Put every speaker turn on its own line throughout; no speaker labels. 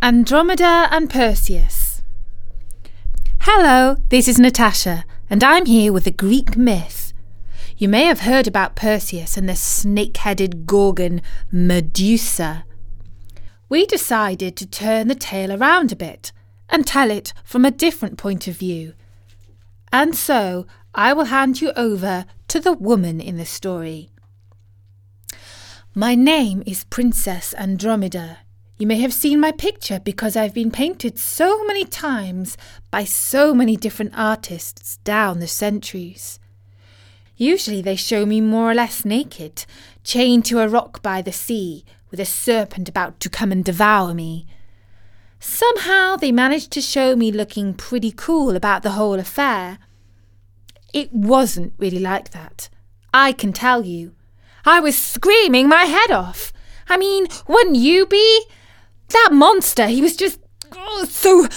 Andromeda and Perseus. Hello, this is Natasha, and I'm here with a Greek myth. You may have heard about Perseus and the snake headed gorgon Medusa. We decided to turn the tale around a bit and tell it from a different point of view. And so I will hand you over to the woman in the story. My name is Princess Andromeda. You may have seen my picture because I've been painted so many times by so many different artists down the centuries. Usually they show me more or less naked, chained to a rock by the sea, with a serpent about to come and devour me. Somehow they managed to show me looking pretty cool about the whole affair. It wasn't really like that. I can tell you. I was screaming my head off. I mean, wouldn't you be? That monster, he was just oh, so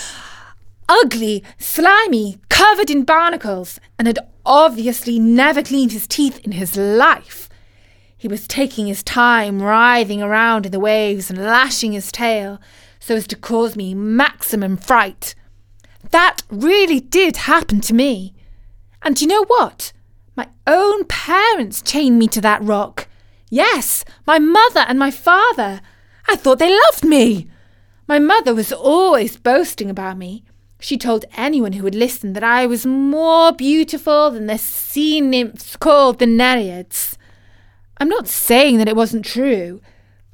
ugly, slimy, covered in barnacles, and had obviously never cleaned his teeth in his life. He was taking his time writhing around in the waves and lashing his tail so as to cause me maximum fright. That really did happen to me. And you know what? My own parents chained me to that rock. Yes, my mother and my father. I thought they loved me. My mother was always boasting about me. She told anyone who would listen that I was more beautiful than the sea nymphs called the Nereids. I'm not saying that it wasn't true,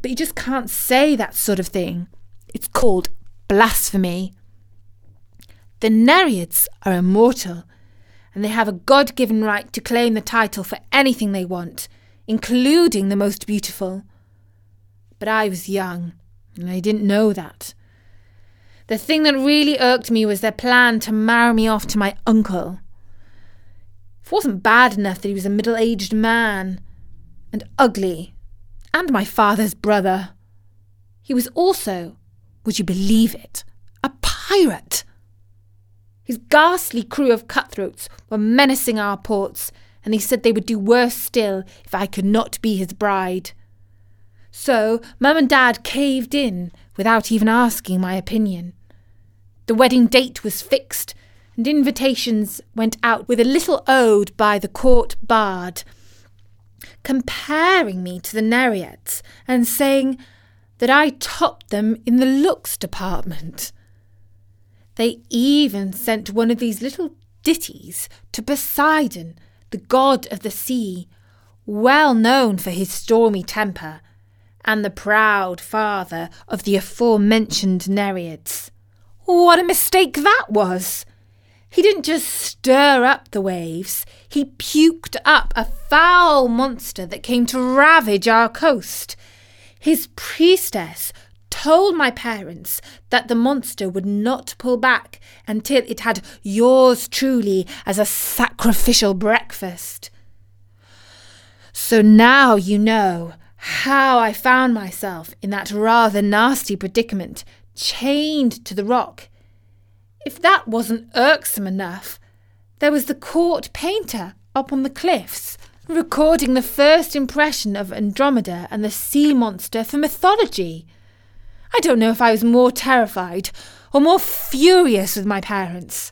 but you just can't say that sort of thing. It's called blasphemy. The Nereids are immortal, and they have a God given right to claim the title for anything they want, including the most beautiful. But I was young, and I didn't know that. The thing that really irked me was their plan to marry me off to my uncle. It wasn't bad enough that he was a middle aged man and ugly, and my father's brother. He was also, would you believe it, a pirate. His ghastly crew of cutthroats were menacing our ports, and he said they would do worse still if I could not be his bride. So Mum and Dad caved in without even asking my opinion. The wedding date was fixed, and invitations went out with a little ode by the court bard, comparing me to the Nereids and saying that I topped them in the looks department. They even sent one of these little ditties to Poseidon, the god of the sea, well known for his stormy temper, and the proud father of the aforementioned Nereids. What a mistake that was! He didn't just stir up the waves, he puked up a foul monster that came to ravage our coast. His priestess told my parents that the monster would not pull back until it had yours truly as a sacrificial breakfast. So now you know how I found myself in that rather nasty predicament, chained to the rock. If that wasn't irksome enough, there was the court painter up on the cliffs recording the first impression of Andromeda and the sea monster for mythology. I don't know if I was more terrified or more furious with my parents.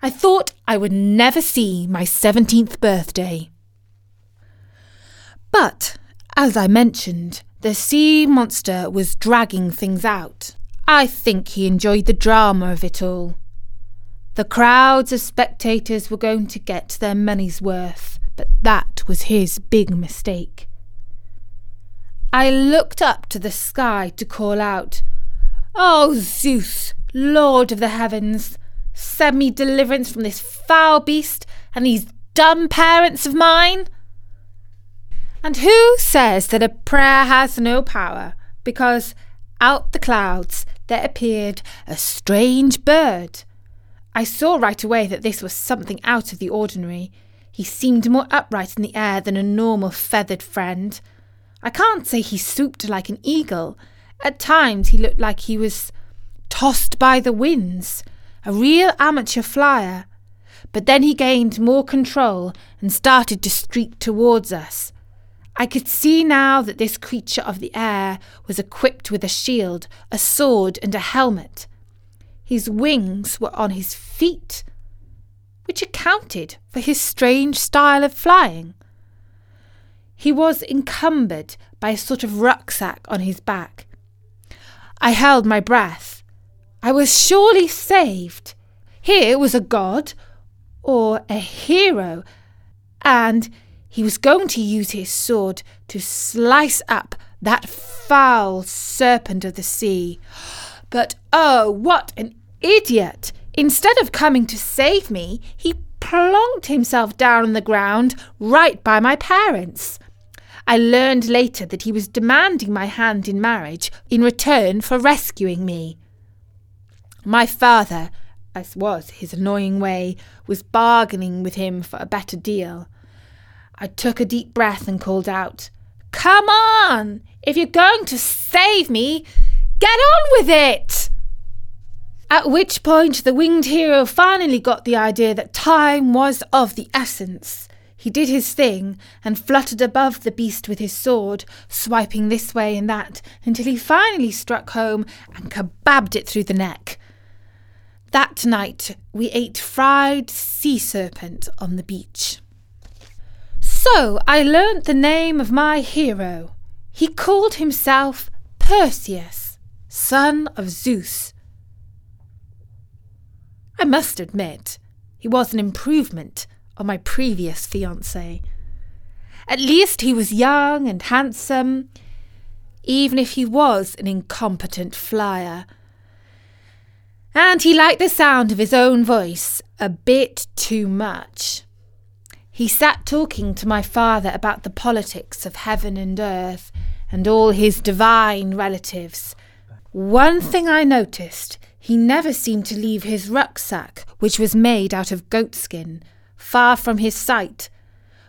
I thought I would never see my 17th birthday. But, as I mentioned, the sea monster was dragging things out. I think he enjoyed the drama of it all. The crowds of spectators were going to get their money's worth, but that was his big mistake. I looked up to the sky to call out, Oh, Zeus, Lord of the heavens, send me deliverance from this foul beast and these dumb parents of mine. And who says that a prayer has no power? Because out the clouds there appeared a strange bird. I saw right away that this was something out of the ordinary. He seemed more upright in the air than a normal feathered friend. I can't say he swooped like an eagle. At times he looked like he was tossed by the winds, a real amateur flyer. But then he gained more control and started to streak towards us. I could see now that this creature of the air was equipped with a shield, a sword, and a helmet. His wings were on his feet, which accounted for his strange style of flying. He was encumbered by a sort of rucksack on his back. I held my breath. I was surely saved. Here was a god, or a hero, and he was going to use his sword to slice up that foul serpent of the sea. But oh, what an idiot! Instead of coming to save me, he plonked himself down on the ground right by my parents. I learned later that he was demanding my hand in marriage in return for rescuing me. My father, as was his annoying way, was bargaining with him for a better deal. I took a deep breath and called out, Come on! If you're going to save me, get on with it! At which point the winged hero finally got the idea that time was of the essence. He did his thing and fluttered above the beast with his sword, swiping this way and that until he finally struck home and kebabbed it through the neck. That night we ate fried sea serpent on the beach. So I learnt the name of my hero. He called himself Perseus, son of Zeus. I must admit, he was an improvement on my previous fiance. At least he was young and handsome, even if he was an incompetent flyer. And he liked the sound of his own voice a bit too much. He sat talking to my father about the politics of heaven and earth and all his divine relatives. One thing I noticed he never seemed to leave his rucksack, which was made out of goatskin, far from his sight.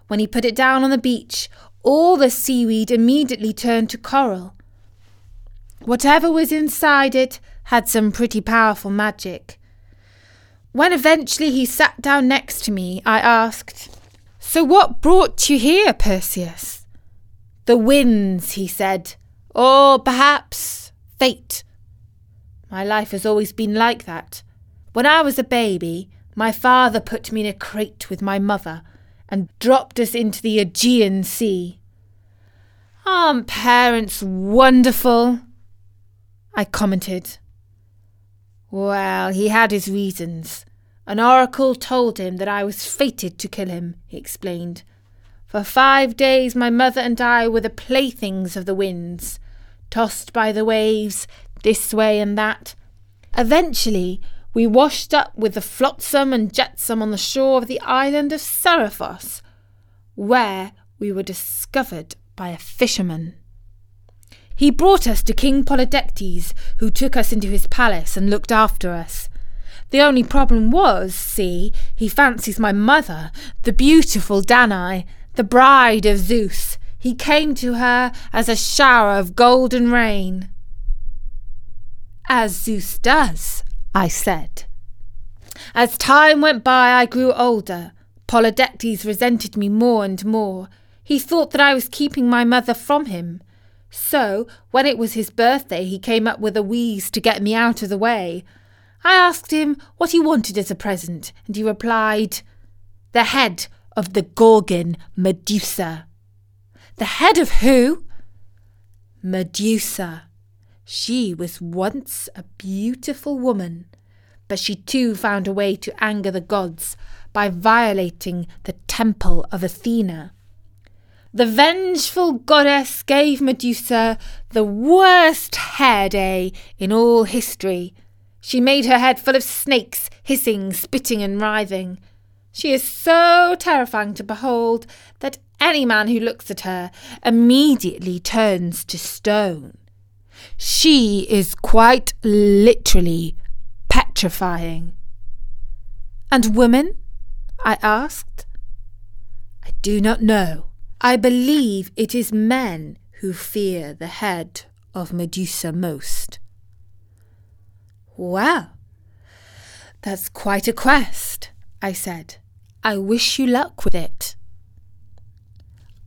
When he put it down on the beach, all the seaweed immediately turned to coral. Whatever was inside it had some pretty powerful magic. When eventually he sat down next to me, I asked, so what brought you here, Perseus? The winds, he said, or perhaps fate. My life has always been like that. When I was a baby, my father put me in a crate with my mother and dropped us into the Aegean Sea. Aren't parents wonderful? I commented. Well, he had his reasons. An oracle told him that I was fated to kill him, he explained. For five days my mother and I were the playthings of the winds, tossed by the waves this way and that. Eventually, we washed up with the flotsam and jetsam on the shore of the island of Seriphos, where we were discovered by a fisherman. He brought us to King Polydectes, who took us into his palace and looked after us. The only problem was, see, he fancies my mother, the beautiful Danae, the bride of Zeus. He came to her as a shower of golden rain. As Zeus does, I said. As time went by, I grew older. Polydectes resented me more and more. He thought that I was keeping my mother from him. So, when it was his birthday, he came up with a wheeze to get me out of the way. I asked him what he wanted as a present, and he replied, The head of the Gorgon Medusa. The head of who? Medusa. She was once a beautiful woman, but she too found a way to anger the gods by violating the temple of Athena. The vengeful goddess gave Medusa the worst hair day in all history she made her head full of snakes, hissing, spitting, and writhing. She is so terrifying to behold that any man who looks at her immediately turns to stone. She is quite literally petrifying. And women? I asked. I do not know. I believe it is men who fear the head of Medusa most. Well, that's quite a quest, I said. I wish you luck with it.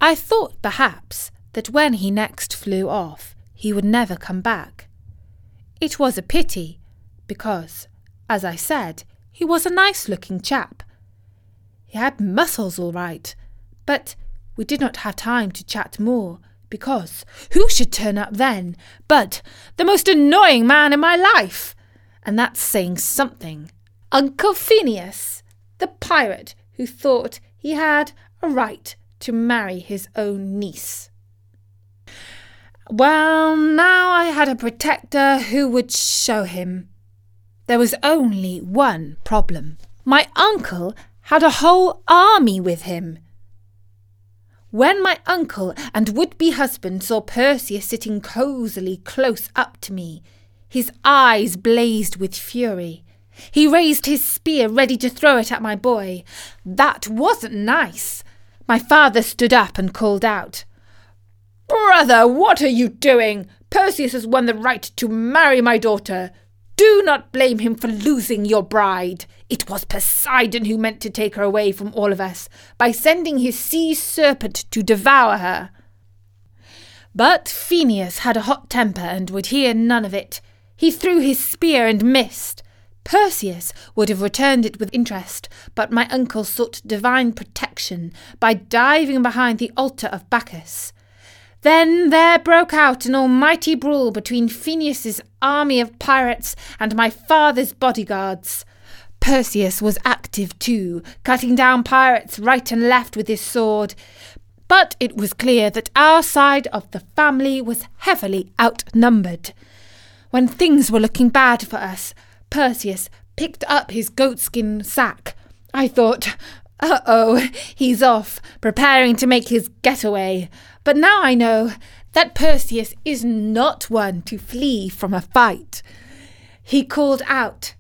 I thought perhaps that when he next flew off, he would never come back. It was a pity, because, as I said, he was a nice looking chap. He had muscles all right, but we did not have time to chat more, because who should turn up then but the most annoying man in my life? And that's saying something. Uncle Phineas, the pirate who thought he had a right to marry his own niece. Well, now I had a protector who would show him. There was only one problem. My uncle had a whole army with him. When my uncle and would be husband saw Perseus sitting cosily close up to me, his eyes blazed with fury. He raised his spear ready to throw it at my boy. That wasn't nice. My father stood up and called out, Brother, what are you doing? Perseus has won the right to marry my daughter. Do not blame him for losing your bride. It was Poseidon who meant to take her away from all of us by sending his sea serpent to devour her. But Phineas had a hot temper and would hear none of it. He threw his spear and missed. Perseus would have returned it with interest, but my uncle sought divine protection by diving behind the altar of Bacchus. Then there broke out an almighty brawl between Phineas's army of pirates and my father's bodyguards. Perseus was active too, cutting down pirates right and left with his sword. But it was clear that our side of the family was heavily outnumbered. When things were looking bad for us, Perseus picked up his goatskin sack. I thought, uh oh, he's off, preparing to make his getaway. But now I know that Perseus is not one to flee from a fight. He called out,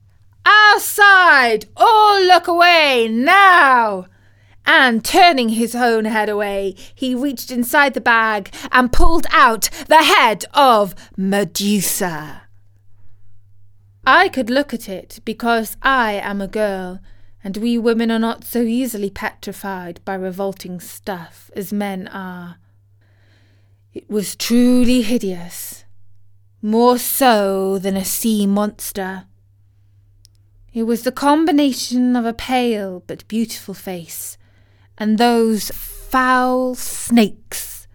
Outside! All look away now! And turning his own head away, he reached inside the bag and pulled out the head of Medusa. I could look at it because I am a girl, and we women are not so easily petrified by revolting stuff as men are. It was truly hideous, more so than a sea monster. It was the combination of a pale but beautiful face and those foul snakes.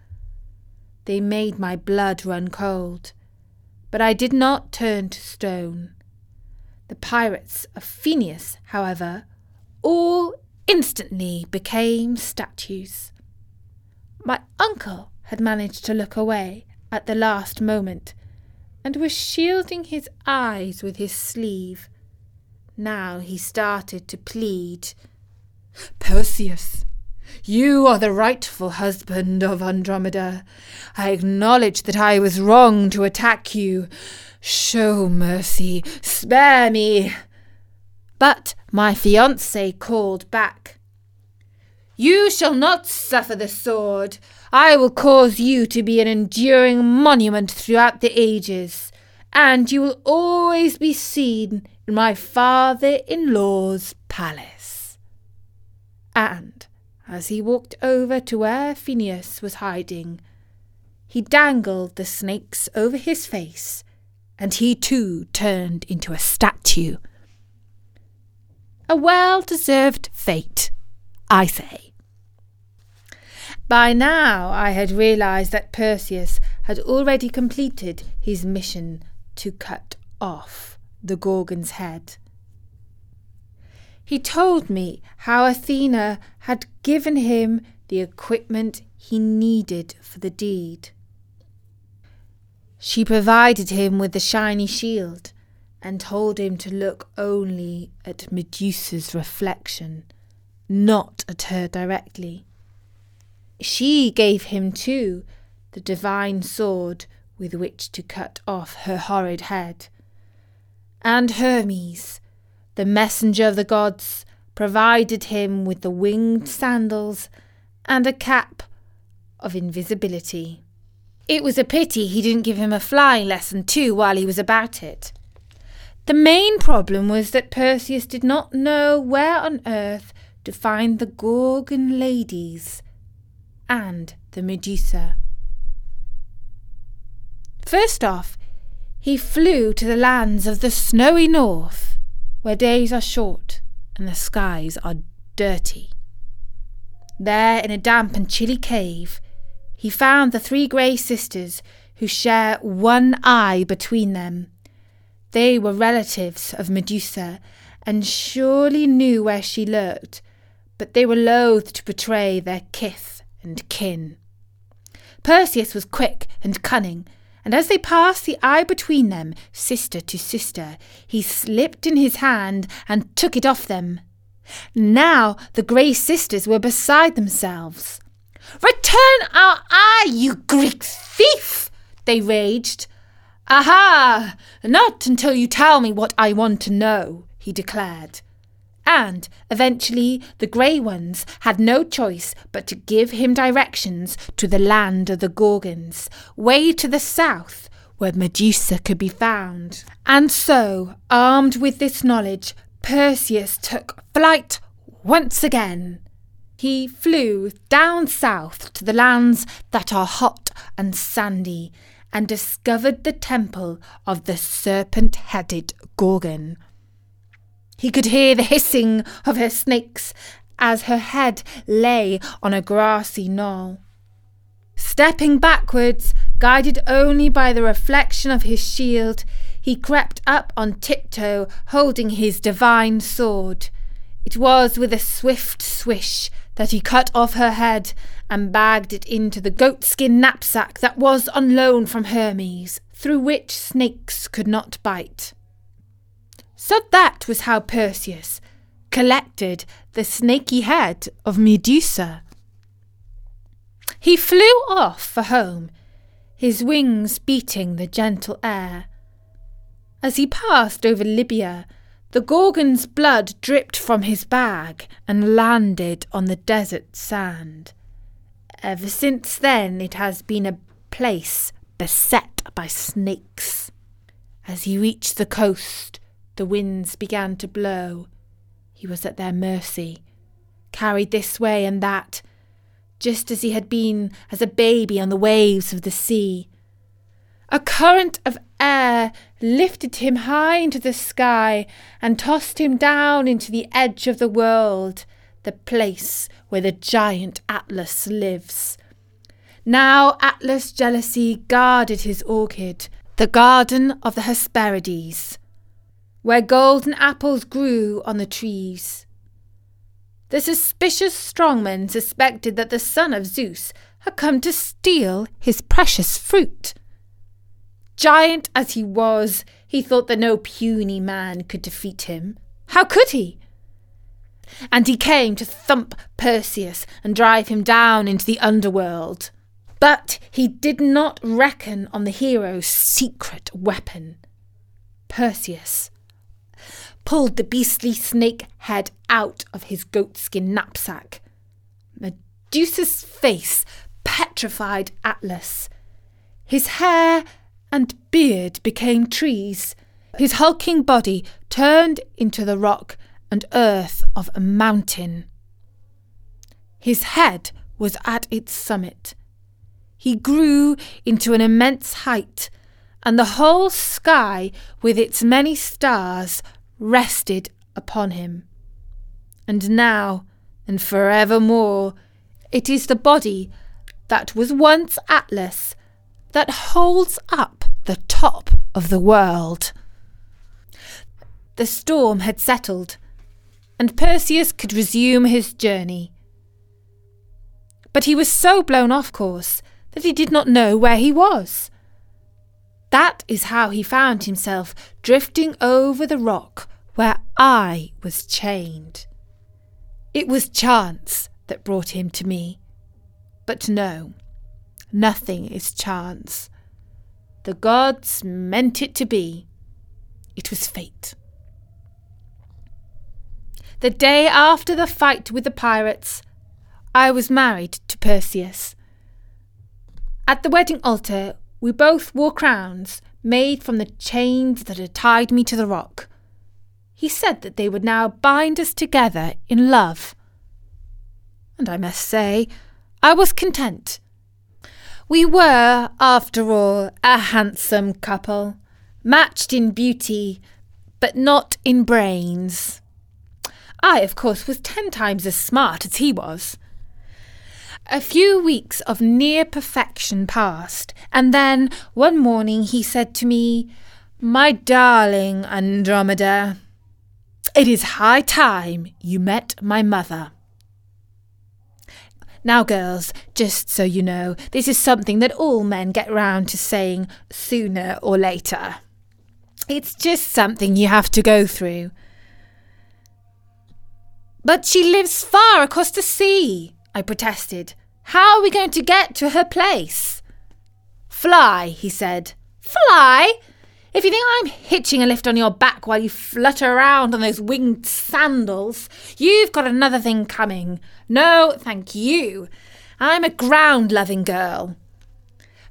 They made my blood run cold, but I did not turn to stone. The pirates of Phineas, however, all instantly became statues. My uncle had managed to look away at the last moment and was shielding his eyes with his sleeve. Now he started to plead. Perseus, you are the rightful husband of Andromeda. I acknowledge that I was wrong to attack you. Show mercy, spare me. But my fiance called back. You shall not suffer the sword. I will cause you to be an enduring monument throughout the ages, and you will always be seen in my father in law's palace. And as he walked over to where Phineas was hiding, he dangled the snakes over his face, and he too turned into a statue. A well deserved fate, I say. By now I had realized that Perseus had already completed his mission to cut off the Gorgon's head. He told me how Athena had given him the equipment he needed for the deed. She provided him with the shiny shield and told him to look only at Medusa's reflection, not at her directly. She gave him, too, the divine sword with which to cut off her horrid head. And Hermes, the messenger of the gods, provided him with the winged sandals and a cap of invisibility. It was a pity he didn't give him a flying lesson too while he was about it. The main problem was that Perseus did not know where on earth to find the Gorgon ladies and the Medusa. First off, he flew to the lands of the snowy north, where days are short and the skies are dirty. There, in a damp and chilly cave, he found the three grey sisters who share one eye between them. They were relatives of Medusa, and surely knew where she lurked, but they were loath to betray their kith and kin. Perseus was quick and cunning, and as they passed the eye between them, sister to sister, he slipped in his hand and took it off them. Now the grey sisters were beside themselves. Return our eye, you Greek thief! they raged. Aha! Not until you tell me what I want to know, he declared. And eventually the grey ones had no choice but to give him directions to the land of the Gorgons, way to the south, where Medusa could be found. And so, armed with this knowledge, Perseus took flight once again. He flew down south to the lands that are hot and sandy, and discovered the temple of the serpent headed Gorgon. He could hear the hissing of her snakes as her head lay on a grassy knoll. Stepping backwards, guided only by the reflection of his shield, he crept up on tiptoe, holding his divine sword. It was with a swift swish that he cut off her head and bagged it into the goatskin knapsack that was on loan from Hermes, through which snakes could not bite. So that was how Perseus collected the snaky head of Medusa. He flew off for home, his wings beating the gentle air. As he passed over Libya, the Gorgon's blood dripped from his bag and landed on the desert sand. Ever since then, it has been a place beset by snakes. As he reached the coast, the winds began to blow. He was at their mercy, carried this way and that, just as he had been as a baby on the waves of the sea. A current of air lifted him high into the sky and tossed him down into the edge of the world, the place where the giant Atlas lives. Now Atlas' jealousy guarded his orchid, the garden of the Hesperides, where golden apples grew on the trees. The suspicious strongman suspected that the son of Zeus had come to steal his precious fruit. Giant as he was, he thought that no puny man could defeat him. How could he? And he came to thump Perseus and drive him down into the underworld. But he did not reckon on the hero's secret weapon. Perseus pulled the beastly snake head out of his goatskin knapsack. Medusa's face petrified Atlas. His hair and beard became trees. His hulking body turned into the rock and earth of a mountain. His head was at its summit. He grew into an immense height, and the whole sky, with its many stars, rested upon him. And now, and forevermore, it is the body that was once Atlas that holds up the top of the world. The storm had settled, and Perseus could resume his journey. But he was so blown off course that he did not know where he was. That is how he found himself drifting over the rock where I was chained. It was chance that brought him to me. But no, Nothing is chance. The gods meant it to be. It was fate. The day after the fight with the pirates, I was married to Perseus. At the wedding altar, we both wore crowns made from the chains that had tied me to the rock. He said that they would now bind us together in love. And I must say, I was content. We were, after all, a handsome couple, matched in beauty, but not in brains. I, of course, was ten times as smart as he was. A few weeks of near perfection passed, and then one morning he said to me, My darling Andromeda, it is high time you met my mother. Now, girls, just so you know, this is something that all men get round to saying sooner or later. It's just something you have to go through. But she lives far across the sea, I protested. How are we going to get to her place? Fly, he said. Fly? If you think I'm hitching a lift on your back while you flutter around on those winged sandals, you've got another thing coming. No, thank you. I'm a ground loving girl.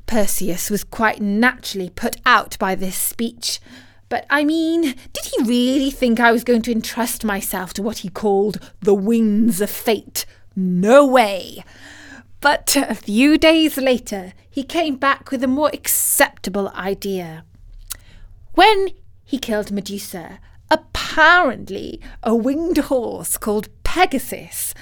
Perseus was quite naturally put out by this speech. But I mean, did he really think I was going to entrust myself to what he called the winds of fate? No way! But a few days later, he came back with a more acceptable idea. When he killed Medusa, apparently a winged horse called Pegasus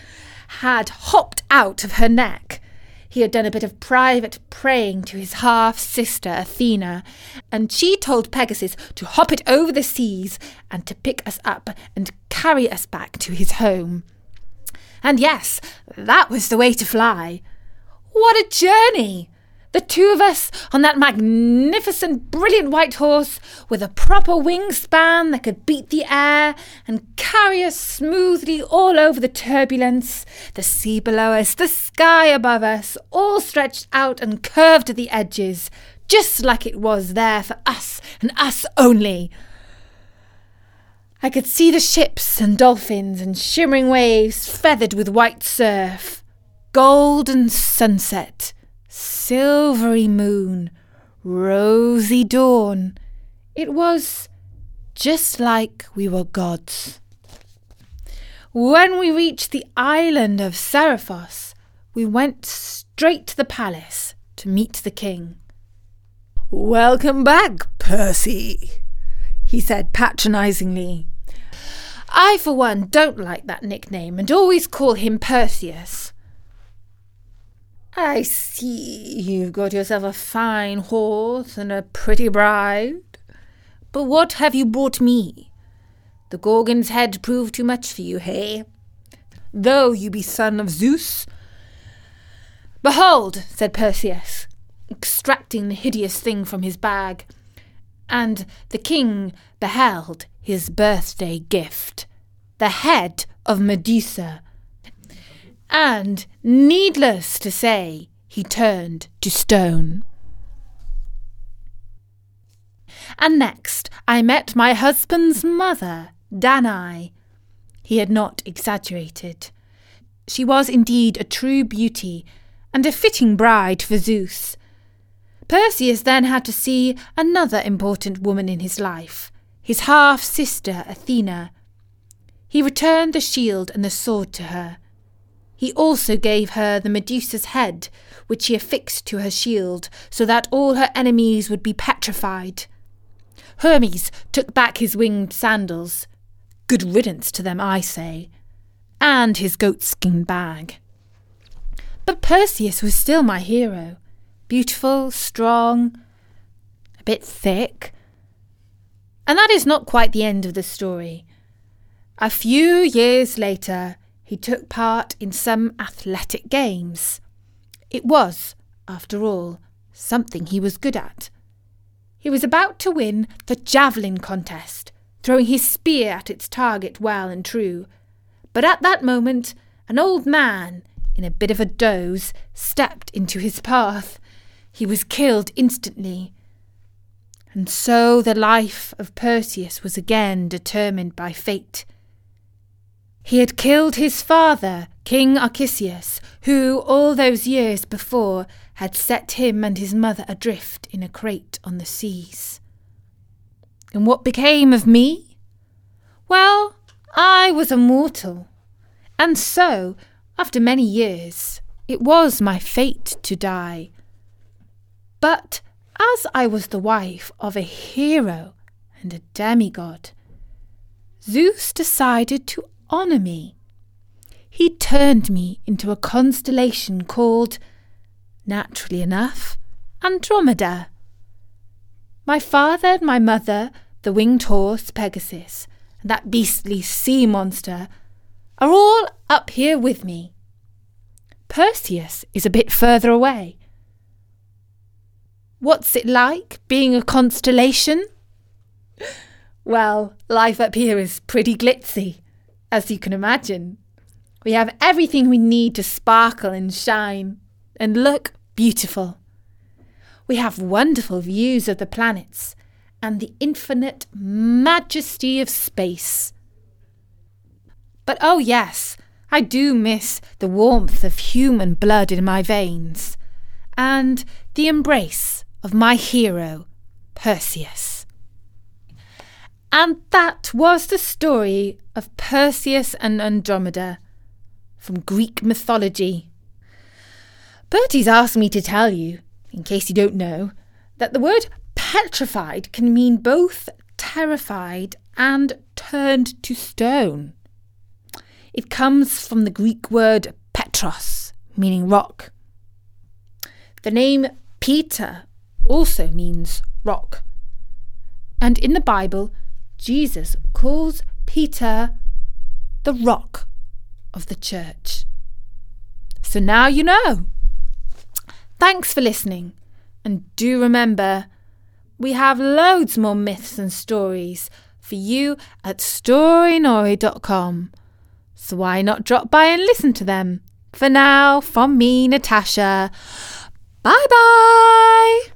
had hopped out of her neck. He had done a bit of private praying to his half sister Athena, and she told Pegasus to hop it over the seas and to pick us up and carry us back to his home. And yes, that was the way to fly. What a journey! The two of us on that magnificent, brilliant white horse with a proper wingspan that could beat the air and carry us smoothly all over the turbulence, the sea below us, the sky above us, all stretched out and curved at the edges, just like it was there for us and us only. I could see the ships and dolphins and shimmering waves feathered with white surf, golden sunset silvery moon, rosy dawn. It was just like we were gods. When we reached the island of Seriphos, we went straight to the palace to meet the king.
Welcome back, Percy, he said patronizingly.
I, for one, don't like that nickname and always call him Perseus.
I see you've got yourself a fine horse and a pretty bride. But what have you brought me? The Gorgon's head proved too much for you, hey? Though you be son of Zeus.
Behold, said Perseus, extracting the hideous thing from his bag. And the king beheld his birthday gift, the head of Medusa and, needless to say, he turned to stone. And next I met my husband's mother, Danae. He had not exaggerated. She was indeed a true beauty, and a fitting bride for Zeus. Perseus then had to see another important woman in his life, his half sister Athena. He returned the shield and the sword to her. He also gave her the Medusa's head, which he affixed to her shield, so that all her enemies would be petrified. Hermes took back his winged sandals. Good riddance to them, I say. And his goatskin bag. But Perseus was still my hero. Beautiful, strong, a bit thick. And that is not quite the end of the story. A few years later, he took part in some athletic games. It was, after all, something he was good at. He was about to win the javelin contest, throwing his spear at its target well and true. But at that moment, an old man, in a bit of a doze, stepped into his path. He was killed instantly. And so the life of Perseus was again determined by fate. He had killed his father, King Acrisius, who, all those years before, had set him and his mother adrift in a crate on the seas. And what became of me? Well, I was a mortal. And so, after many years, it was my fate to die. But as I was the wife of a hero and a demigod, Zeus decided to honour me. He turned me into a constellation called, naturally enough, Andromeda. My father and my mother, the winged horse Pegasus, and that beastly sea monster, are all up here with me. Perseus is a bit further away. What's it like being a constellation? Well, life up here is pretty glitzy, as you can imagine. We have everything we need to sparkle and shine and look beautiful. We have wonderful views of the planets and the infinite majesty of space. But oh, yes, I do miss the warmth of human blood in my veins and the embrace of my hero, Perseus. And that was the story of Perseus and Andromeda from Greek mythology. Bertie's asked me to tell you, in case you don't know, that the word petrified can mean both terrified and turned to stone. It comes from the Greek word petros, meaning rock. The name Peter also means rock. And in the Bible, Jesus calls Peter the rock of the church. So now you know. Thanks for listening. And do remember, we have loads more myths and stories for you at storynory.com. So why not drop by and listen to them? For now, from me, Natasha. Bye bye!